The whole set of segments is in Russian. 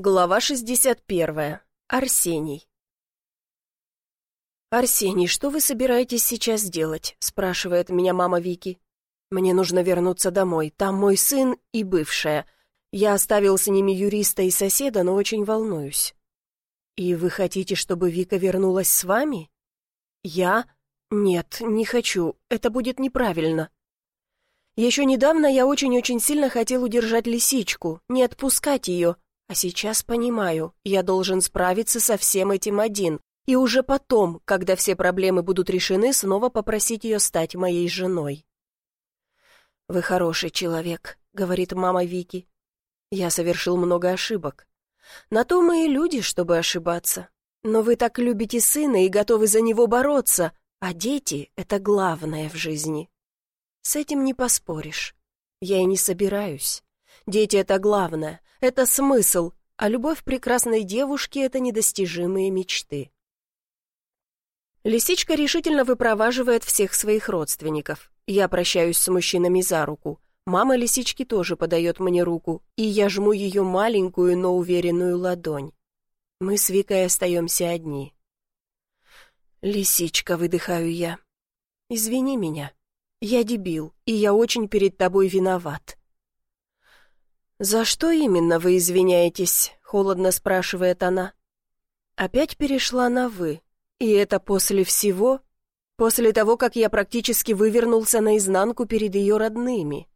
Глава 61. Арсений. «Арсений, что вы собираетесь сейчас делать?» — спрашивает меня мама Вики. «Мне нужно вернуться домой. Там мой сын и бывшая. Я оставил с ними юриста и соседа, но очень волнуюсь». «И вы хотите, чтобы Вика вернулась с вами?» «Я? Нет, не хочу. Это будет неправильно». Еще недавно я очень-очень сильно хотел удержать лисичку, не отпускать ее, а сейчас понимаю, я должен справиться со всем этим один, и уже потом, когда все проблемы будут решены, снова попросить ее стать моей женой. «Вы хороший человек», — говорит мама Вики. «Я совершил много ошибок. На то мы и люди, чтобы ошибаться. Но вы так любите сына и готовы за него бороться, а дети — это главное в жизни. С этим не поспоришь. Я и не собираюсь. Дети — это главное, это смысл, а любовь прекрасной девушки — это недостижимые мечты. Лисичка решительно выпроваживает всех своих родственников. Я прощаюсь с мужчинами за руку. Мама лисички тоже подает мне руку, и я жму ее маленькую, но уверенную ладонь. Мы с Викой остаемся одни. «Лисичка», — выдыхаю я. «Извини меня. Я дебил, и я очень перед тобой виноват. «За что именно вы извиняетесь?» — холодно спрашивает она. Опять перешла на «вы». И это после всего? После того, как я практически вывернулся наизнанку перед ее родными.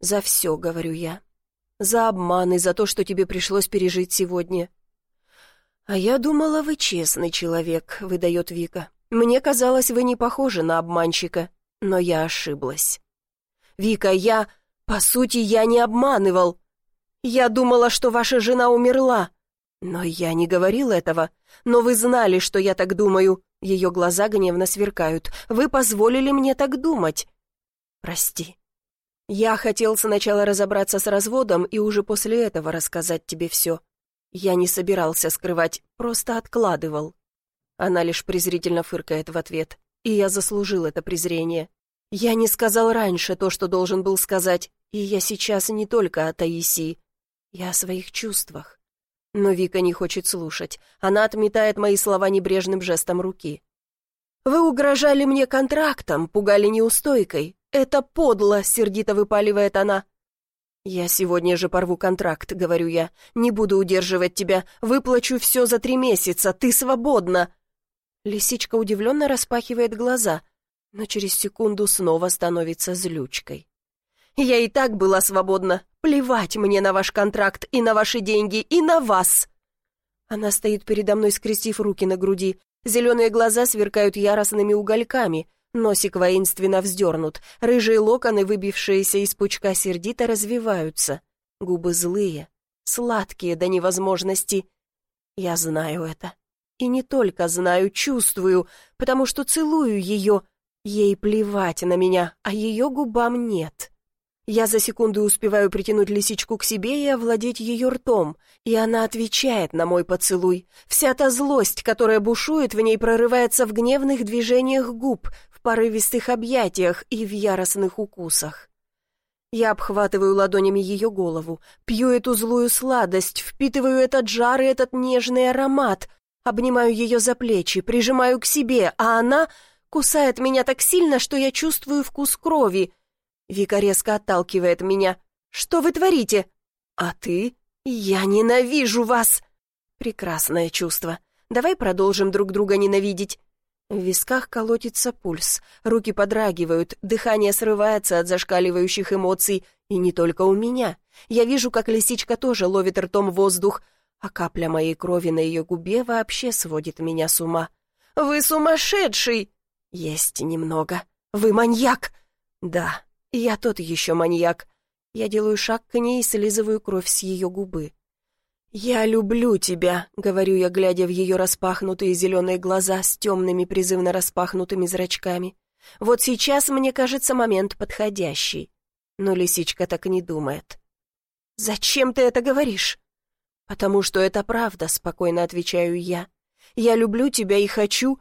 «За все», — говорю я. «За обман и за то, что тебе пришлось пережить сегодня». «А я думала, вы честный человек», — выдает Вика. «Мне казалось, вы не похожи на обманщика, но я ошиблась». «Вика, я...» По сути, я не обманывал. Я думала, что ваша жена умерла. Но я не говорил этого. Но вы знали, что я так думаю. Ее глаза гневно сверкают. Вы позволили мне так думать. Прости. Я хотел сначала разобраться с разводом и уже после этого рассказать тебе все. Я не собирался скрывать, просто откладывал. Она лишь презрительно фыркает в ответ, и я заслужил это презрение. Я не сказал раньше то, что должен был сказать, и я сейчас не только о Таисии. Я о своих чувствах. Но Вика не хочет слушать. Она отметает мои слова небрежным жестом руки. «Вы угрожали мне контрактом, пугали неустойкой. Это подло!» — сердито выпаливает она. «Я сегодня же порву контракт», — говорю я. «Не буду удерживать тебя. Выплачу все за три месяца. Ты свободна!» Лисичка удивленно распахивает глаза — но через секунду снова становится злючкой. «Я и так была свободна. Плевать мне на ваш контракт и на ваши деньги, и на вас!» Она стоит передо мной, скрестив руки на груди. Зеленые глаза сверкают яростными угольками. Носик воинственно вздернут. Рыжие локоны, выбившиеся из пучка сердито, развиваются. Губы злые, сладкие до невозможности. Я знаю это. И не только знаю, чувствую, потому что целую ее, Ей плевать на меня, а ее губам нет. Я за секунду успеваю притянуть лисичку к себе и овладеть ее ртом, и она отвечает на мой поцелуй. Вся та злость, которая бушует в ней, прорывается в гневных движениях губ, в порывистых объятиях и в яростных укусах. Я обхватываю ладонями ее голову, пью эту злую сладость, впитываю этот жар и этот нежный аромат, обнимаю ее за плечи, прижимаю к себе, а она кусает меня так сильно, что я чувствую вкус крови. Вика резко отталкивает меня. «Что вы творите?» «А ты?» «Я ненавижу вас!» Прекрасное чувство. Давай продолжим друг друга ненавидеть. В висках колотится пульс, руки подрагивают, дыхание срывается от зашкаливающих эмоций, и не только у меня. Я вижу, как лисичка тоже ловит ртом воздух, а капля моей крови на ее губе вообще сводит меня с ума. «Вы сумасшедший!» «Есть немного. Вы маньяк!» «Да, я тот еще маньяк». Я делаю шаг к ней и слизываю кровь с ее губы. «Я люблю тебя», — говорю я, глядя в ее распахнутые зеленые глаза с темными призывно распахнутыми зрачками. «Вот сейчас, мне кажется, момент подходящий». Но лисичка так не думает. «Зачем ты это говоришь?» «Потому что это правда», — спокойно отвечаю я. «Я люблю тебя и хочу,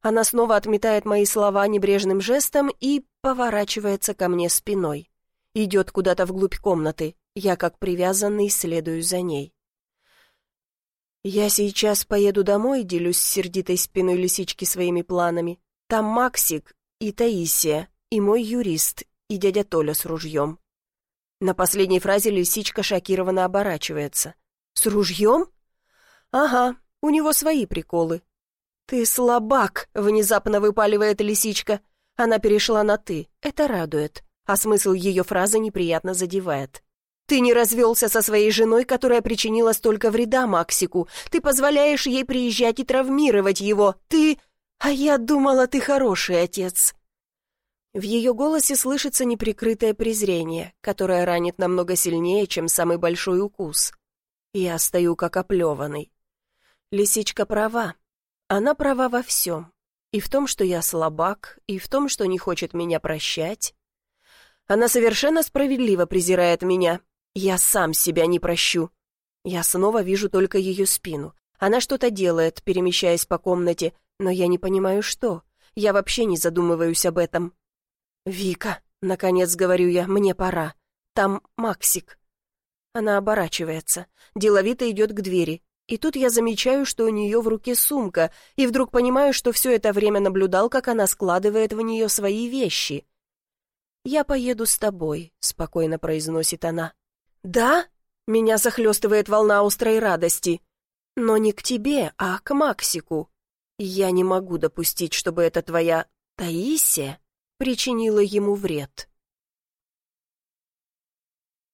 она снова отметает мои слова небрежным жестом и поворачивается ко мне спиной. Идет куда-то вглубь комнаты. Я, как привязанный, следую за ней. Я сейчас поеду домой, делюсь с сердитой спиной лисички своими планами. Там Максик и Таисия, и мой юрист, и дядя Толя с ружьем. На последней фразе лисичка шокированно оборачивается. «С ружьем?» «Ага, у него свои приколы». «Ты слабак!» — внезапно выпаливает лисичка. Она перешла на «ты». Это радует, а смысл ее фразы неприятно задевает. «Ты не развелся со своей женой, которая причинила столько вреда Максику. Ты позволяешь ей приезжать и травмировать его. Ты... А я думала, ты хороший отец». В ее голосе слышится неприкрытое презрение, которое ранит намного сильнее, чем самый большой укус. Я стою как оплеванный. Лисичка права. Она права во всем. И в том, что я слабак, и в том, что не хочет меня прощать. Она совершенно справедливо презирает меня. Я сам себя не прощу. Я снова вижу только ее спину. Она что-то делает, перемещаясь по комнате, но я не понимаю, что. Я вообще не задумываюсь об этом. «Вика», — наконец говорю я, — «мне пора. Там Максик». Она оборачивается, деловито идет к двери. И тут я замечаю, что у нее в руке сумка, и вдруг понимаю, что все это время наблюдал, как она складывает в нее свои вещи. «Я поеду с тобой», — спокойно произносит она. «Да?» — меня захлестывает волна острой радости. «Но не к тебе, а к Максику. Я не могу допустить, чтобы это твоя Таисия причинила ему вред.